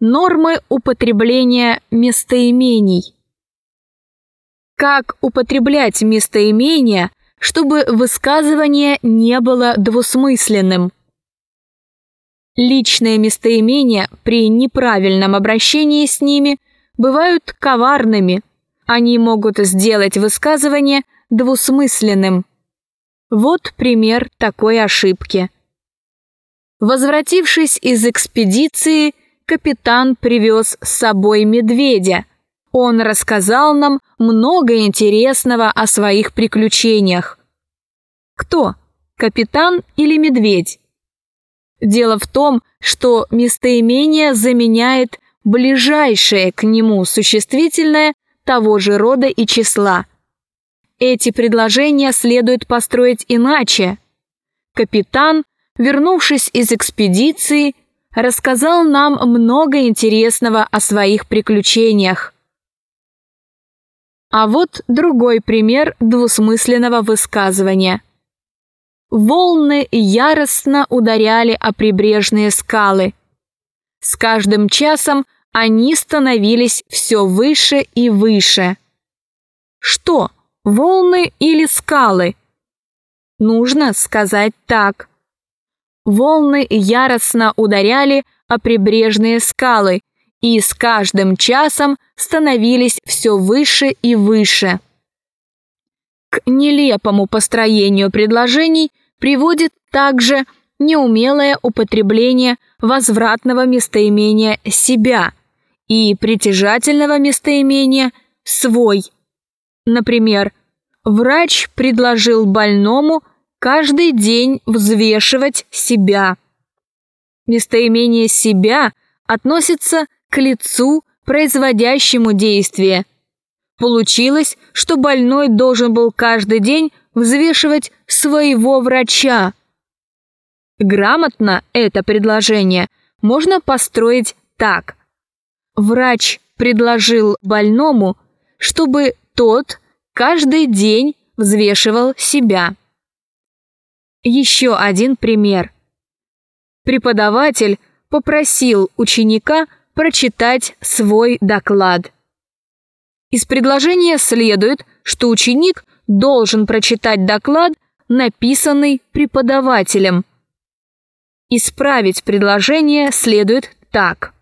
Нормы употребления местоимений. Как употреблять местоимения, чтобы высказывание не было двусмысленным? Личные местоимения при неправильном обращении с ними бывают коварными. Они могут сделать высказывание двусмысленным. Вот пример такой ошибки. Возвратившись из экспедиции, капитан привез с собой медведя. Он рассказал нам много интересного о своих приключениях. Кто? Капитан или медведь? Дело в том, что местоимение заменяет ближайшее к нему существительное того же рода и числа. Эти предложения следует построить иначе. Капитан, вернувшись из экспедиции, рассказал нам много интересного о своих приключениях. А вот другой пример двусмысленного высказывания. Волны яростно ударяли о прибрежные скалы. С каждым часом они становились все выше и выше. Что, волны или скалы? Нужно сказать так. Волны яростно ударяли о прибрежные скалы и с каждым часом становились все выше и выше. К нелепому построению предложений приводит также неумелое употребление возвратного местоимения «себя» и притяжательного местоимения «свой». Например, врач предложил больному каждый день взвешивать себя. Местоимение «себя» относится к лицу, производящему действие. Получилось, что больной должен был каждый день взвешивать своего врача. Грамотно это предложение можно построить так. Врач предложил больному, чтобы тот каждый день взвешивал себя. Еще один пример. Преподаватель попросил ученика прочитать свой доклад. Из предложения следует, что ученик должен прочитать доклад, написанный преподавателем. Исправить предложение следует так.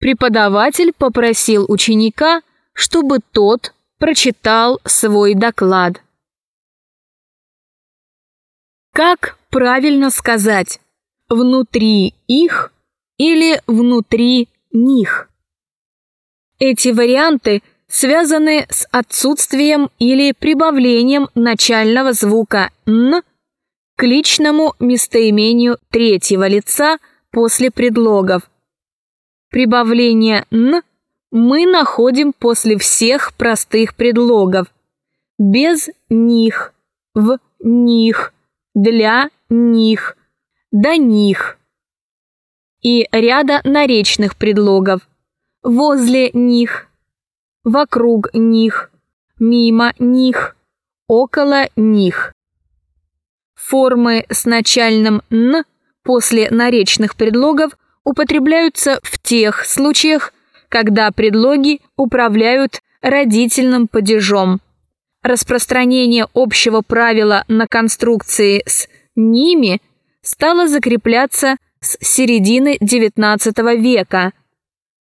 Преподаватель попросил ученика, чтобы тот прочитал свой доклад. Как правильно сказать «внутри их» или «внутри них»? Эти варианты связаны с отсутствием или прибавлением начального звука «н» к личному местоимению третьего лица после предлогов. Прибавление «н» мы находим после всех простых предлогов. Без них, в них, для них, до них. И ряда наречных предлогов. Возле них, вокруг них, мимо них, около них. Формы с начальным «н» после наречных предлогов употребляются в тех случаях, когда предлоги управляют родительным падежом. Распространение общего правила на конструкции с «ними» стало закрепляться с середины XIX века.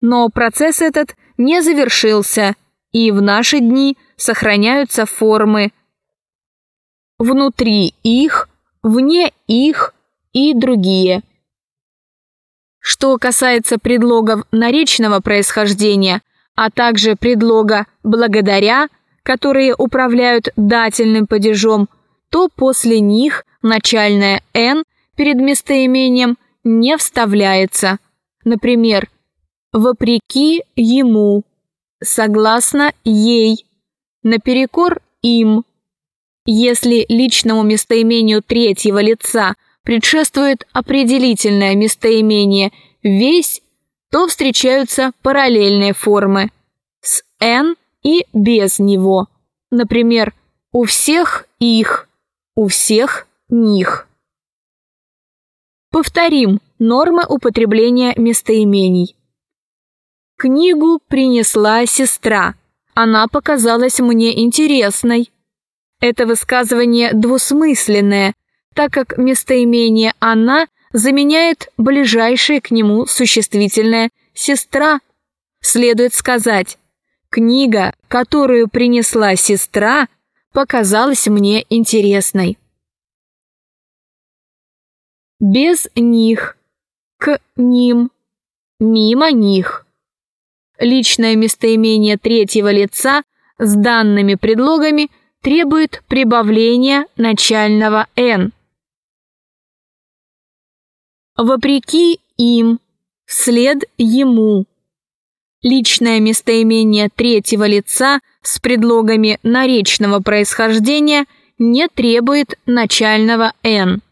Но процесс этот не завершился, и в наши дни сохраняются формы внутри их, вне их и другие. Что касается предлогов наречного происхождения, а также предлога «благодаря», которые управляют дательным падежом, то после них начальное «н» перед местоимением не вставляется. Например, «вопреки ему», «согласно ей», «наперекор им», если личному местоимению третьего лица предшествует определительное местоимение «весь», то встречаются параллельные формы с «н» и без него. Например, «у всех их», «у всех них». Повторим Нормы употребления местоимений. Книгу принесла сестра. Она показалась мне интересной. Это высказывание двусмысленное, так как местоимение «она» заменяет ближайшее к нему существительное «сестра». Следует сказать «книга, которую принесла сестра», показалась мне интересной. Без них, к ним, мимо них. Личное местоимение третьего лица с данными предлогами требует прибавления начального «н». Вопреки им, вслед ему. Личное местоимение третьего лица с предлогами наречного происхождения не требует начального «н».